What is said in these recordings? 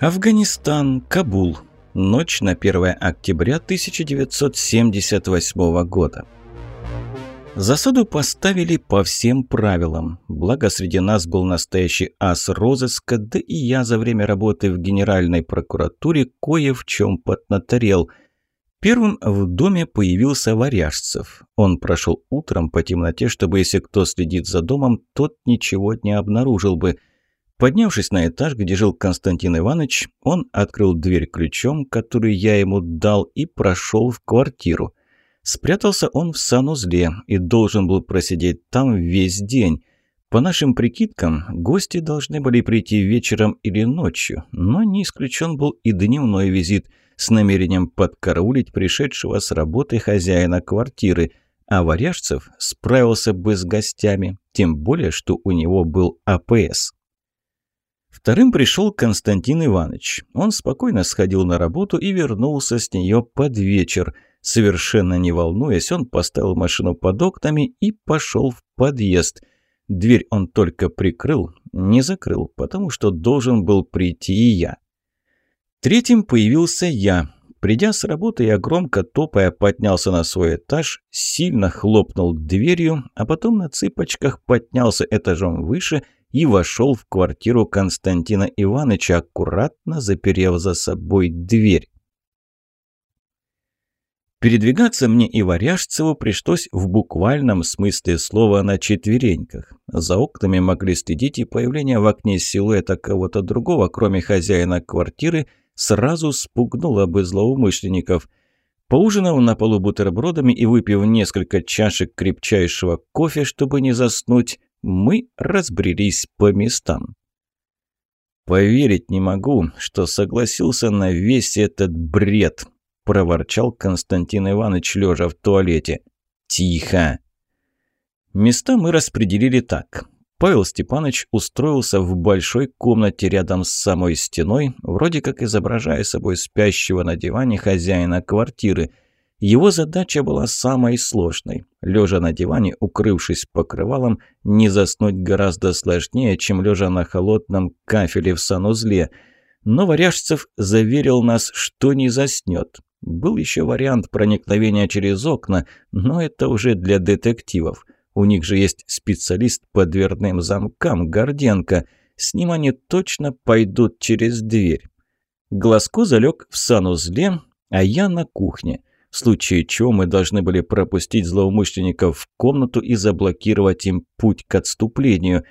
Афганистан, Кабул. Ночь на 1 октября 1978 года. Засаду поставили по всем правилам. Благо, среди нас был настоящий ас розыска, да и я за время работы в Генеральной прокуратуре кое в чем поднаторел. Первым в доме появился Варяжцев. Он прошел утром по темноте, чтобы, если кто следит за домом, тот ничего не обнаружил бы – Поднявшись на этаж, где жил Константин Иванович, он открыл дверь ключом, который я ему дал, и прошел в квартиру. Спрятался он в санузле и должен был просидеть там весь день. По нашим прикидкам, гости должны были прийти вечером или ночью, но не исключен был и дневной визит с намерением подкараулить пришедшего с работы хозяина квартиры, а Варяжцев справился бы с гостями, тем более, что у него был АПС. Вторым пришел Константин Иванович. Он спокойно сходил на работу и вернулся с нее под вечер. Совершенно не волнуясь, он поставил машину под окнами и пошел в подъезд. Дверь он только прикрыл, не закрыл, потому что должен был прийти и я. Третьим появился я. Придя с работы, я громко топая поднялся на свой этаж, сильно хлопнул дверью, а потом на цыпочках поднялся этажом выше – и вошел в квартиру Константина Ивановича, аккуратно заперев за собой дверь. Передвигаться мне и Варяжцеву пришлось в буквальном смысле слова на четвереньках. За окнами могли следить и появление в окне силуэта кого-то другого, кроме хозяина квартиры, сразу спугнуло бы злоумышленников. Поужинав на полу бутербродами и выпив несколько чашек крепчайшего кофе, чтобы не заснуть, мы разбрелись по местам. «Поверить не могу, что согласился на весь этот бред», – проворчал Константин Иванович, лежа в туалете. «Тихо!» Места мы распределили так. Павел Степанович устроился в большой комнате рядом с самой стеной, вроде как изображая собой спящего на диване хозяина квартиры – его задача была самой сложной. Лежа на диване, укрывшись покрывалом, не заснуть гораздо сложнее, чем лежа на холодном кафеле в санузле. Но Варяжцев заверил нас, что не заснет. Был еще вариант проникновения через окна, но это уже для детективов. У них же есть специалист по дверным замкам, Горденко. С ним они точно пойдут через дверь. Глазко залег в санузле, а я на кухне – в случае чего мы должны были пропустить злоумышленников в комнату и заблокировать им путь к отступлению.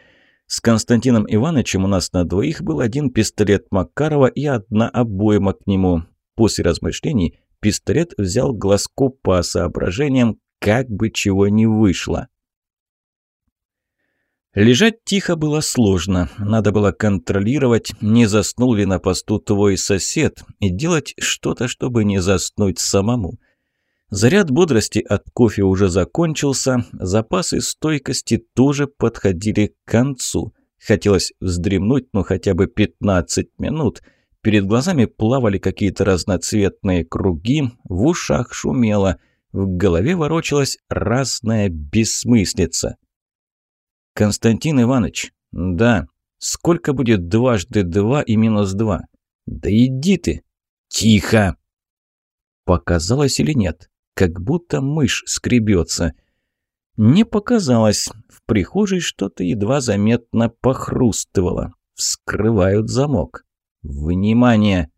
С Константином Ивановичем у нас на двоих был один пистолет Макарова и одна обойма к нему. После размышлений пистолет взял глазку по соображениям, как бы чего не вышло. Лежать тихо было сложно. Надо было контролировать, не заснул ли на посту твой сосед, и делать что-то, чтобы не заснуть самому. Заряд бодрости от кофе уже закончился, запасы стойкости тоже подходили к концу. Хотелось вздремнуть, ну хотя бы 15 минут. Перед глазами плавали какие-то разноцветные круги, в ушах шумело, в голове ворочалась разная бессмыслица. «Константин Иванович, да, сколько будет дважды два и минус два?» «Да иди ты!» «Тихо!» Показалось или нет? Как будто мышь скребется. Не показалось. В прихожей что-то едва заметно похрустывало. Вскрывают замок. Внимание!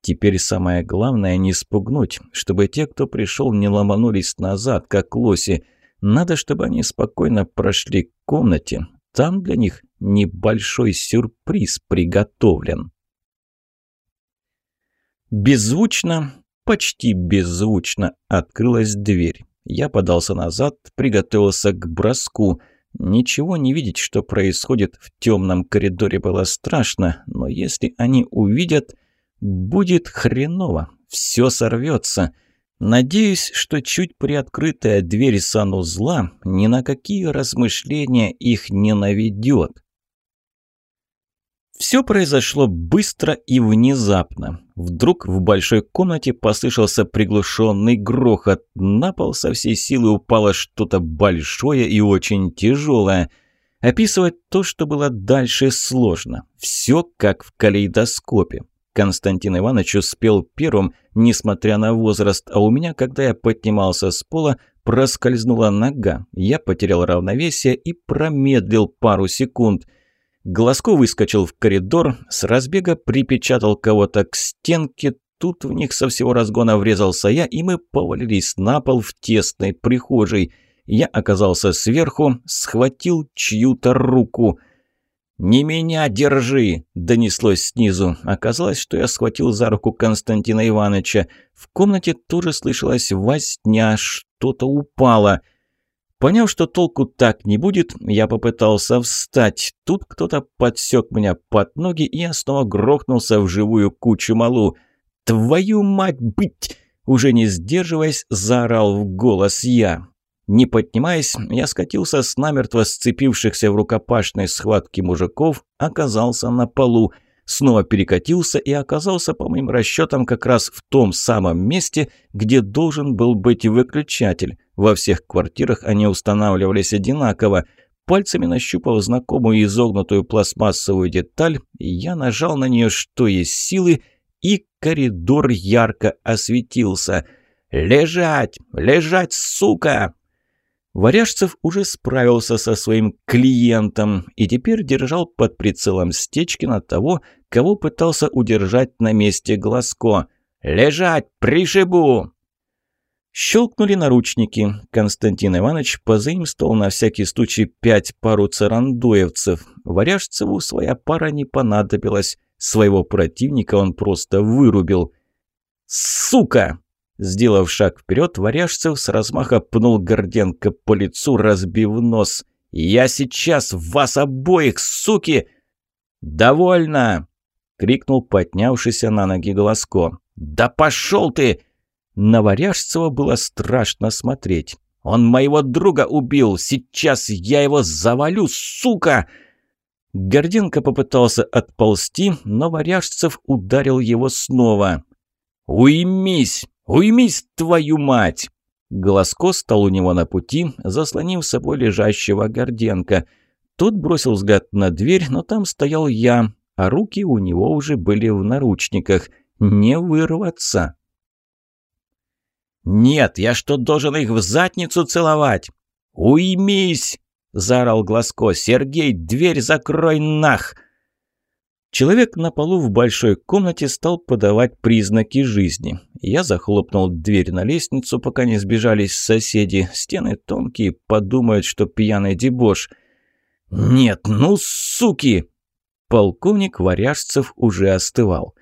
Теперь самое главное не спугнуть, чтобы те, кто пришел, не ломанулись назад, как лоси. Надо, чтобы они спокойно прошли к комнате. Там для них небольшой сюрприз приготовлен. Беззвучно, Почти беззвучно открылась дверь. Я подался назад, приготовился к броску. Ничего не видеть, что происходит в темном коридоре, было страшно, но если они увидят, будет хреново, все сорвется. Надеюсь, что чуть приоткрытая дверь санузла ни на какие размышления их не наведет. Все произошло быстро и внезапно. Вдруг в большой комнате послышался приглушенный грохот. На пол со всей силы упало что-то большое и очень тяжелое. Описывать то, что было дальше, сложно. Все как в калейдоскопе. Константин Иванович успел первым, несмотря на возраст, а у меня, когда я поднимался с пола, проскользнула нога. Я потерял равновесие и промедлил пару секунд. Глазко выскочил в коридор, с разбега припечатал кого-то к стенке, тут в них со всего разгона врезался я, и мы повалились на пол в тесной прихожей. Я оказался сверху, схватил чью-то руку – «Не меня держи!» – донеслось снизу. Оказалось, что я схватил за руку Константина Ивановича. В комнате тоже слышалась возня, что-то упало. Поняв, что толку так не будет, я попытался встать. Тут кто-то подсек меня под ноги, и я снова грохнулся в живую кучу малу. «Твою мать быть!» Уже не сдерживаясь, заорал в голос я. Не поднимаясь, я скатился с намертво сцепившихся в рукопашной схватке мужиков, оказался на полу, снова перекатился и оказался, по моим расчетам, как раз в том самом месте, где должен был быть выключатель. Во всех квартирах они устанавливались одинаково. Пальцами нащупав знакомую изогнутую пластмассовую деталь, я нажал на нее что есть силы, и коридор ярко осветился. «Лежать! Лежать, сука!» Варяжцев уже справился со своим клиентом и теперь держал под прицелом Стечкина того, кого пытался удержать на месте Глазко. «Лежать! Пришибу!» Щелкнули наручники. Константин Иванович позаимствовал на всякий случай пять пару царандоевцев. Варяжцеву своя пара не понадобилась. Своего противника он просто вырубил. «Сука!» Сделав шаг вперед, Варяжцев с размаха пнул Горденко по лицу, разбив нос. «Я сейчас вас обоих, суки!» «Довольно!» — крикнул поднявшийся на ноги Голоско. «Да пошел ты!» На Варяжцева было страшно смотреть. «Он моего друга убил! Сейчас я его завалю, сука!» Горденко попытался отползти, но Варяжцев ударил его снова. «Уймись!» «Уймись, твою мать!» Голоско стал у него на пути, заслонив собой лежащего Горденко. Тот бросил взгляд на дверь, но там стоял я, а руки у него уже были в наручниках. Не вырваться. «Нет, я что, должен их в задницу целовать?» «Уймись!» – заорал Глазко. «Сергей, дверь закрой нах!» Человек на полу в большой комнате стал подавать признаки жизни. Я захлопнул дверь на лестницу, пока не сбежались соседи. Стены тонкие, подумают, что пьяный дебош. «Нет, ну суки!» Полковник Варяжцев уже остывал.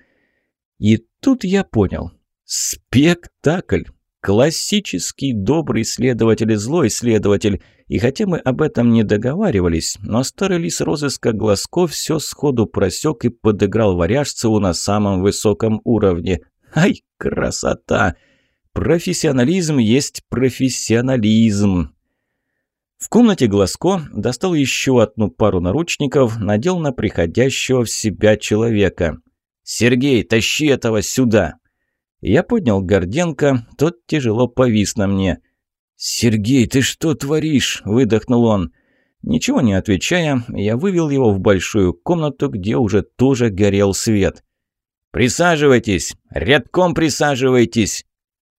И тут я понял. Спектакль. Классический добрый следователь и злой следователь. И хотя мы об этом не договаривались, но старый лис розыска Глазко все сходу просек и подыграл Варяжцеву на самом высоком уровне. Ай, красота! Профессионализм есть профессионализм. В комнате Глазко достал еще одну пару наручников, надел на приходящего в себя человека. «Сергей, тащи этого сюда!» Я поднял Горденко, тот тяжело повис на мне. «Сергей, ты что творишь?» – выдохнул он. Ничего не отвечая, я вывел его в большую комнату, где уже тоже горел свет. «Присаживайтесь! Рядком присаживайтесь!»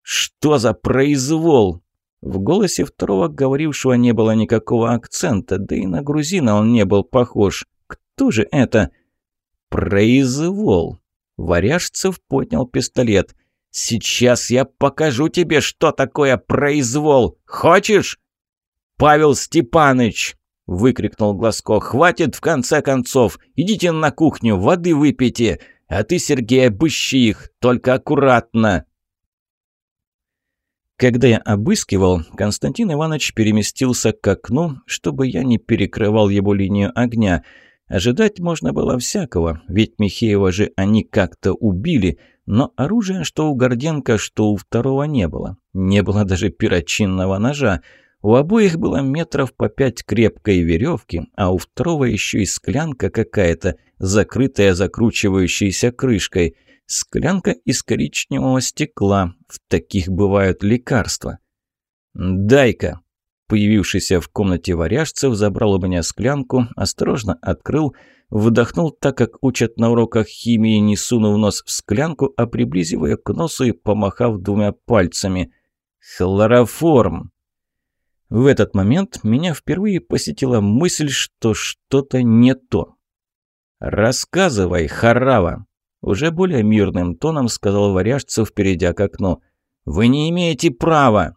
«Что за произвол?» В голосе второго говорившего не было никакого акцента, да и на грузина он не был похож. «Кто же это?» «Произвол!» Варяжцев поднял пистолет – Сейчас я покажу тебе, что такое произвол. Хочешь? Павел Степаныч, выкрикнул Глазко. Хватит в конце концов. Идите на кухню, воды выпейте. А ты, Сергей, обыщи их, только аккуратно. Когда я обыскивал, Константин Иванович переместился к окну, чтобы я не перекрывал его линию огня. Ожидать можно было всякого, ведь Михеева же они как-то убили – но оружия, что у Горденко, что у второго не было. Не было даже перочинного ножа. У обоих было метров по пять крепкой веревки, а у второго еще и склянка какая-то, закрытая закручивающейся крышкой. Склянка из коричневого стекла. В таких бывают лекарства. «Дай-ка!» появившийся в комнате варяжцев, забрал у меня склянку, осторожно открыл, выдохнул так, как учат на уроках химии, не сунув нос в склянку, а приблизив ее к носу и помахав двумя пальцами. «Хлороформ!» В этот момент меня впервые посетила мысль, что что-то не то. «Рассказывай, Харава!» Уже более мирным тоном сказал Варяжцев, перейдя к окну. «Вы не имеете права!»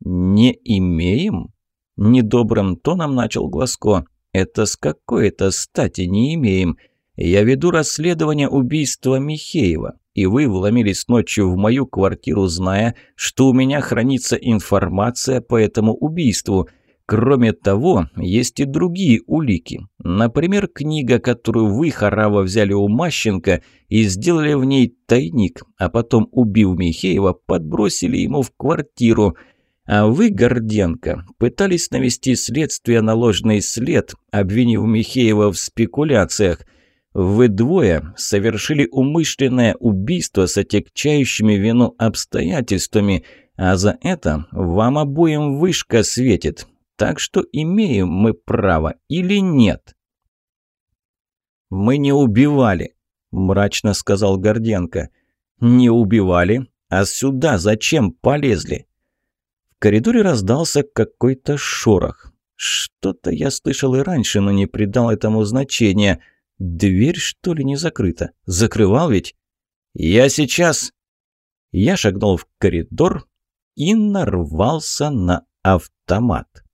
«Не имеем?» Недобрым тоном начал Глазко. «Это с какой-то стати не имеем. Я веду расследование убийства Михеева, и вы вломились ночью в мою квартиру, зная, что у меня хранится информация по этому убийству. Кроме того, есть и другие улики. Например, книга, которую вы, Харава, взяли у Мащенко и сделали в ней тайник, а потом, убив Михеева, подбросили ему в квартиру. А вы, Горденко, пытались навести следствие на ложный след, обвинив Михеева в спекуляциях. Вы двое совершили умышленное убийство с отягчающими вину обстоятельствами, а за это вам обоим вышка светит. Так что имеем мы право или нет? «Мы не убивали», – мрачно сказал Горденко. «Не убивали? А сюда зачем полезли?» В коридоре раздался какой-то шорох. Что-то я слышал и раньше, но не придал этому значения. Дверь, что ли, не закрыта? Закрывал ведь? «Я сейчас...» Я шагнул в коридор и нарвался на автомат.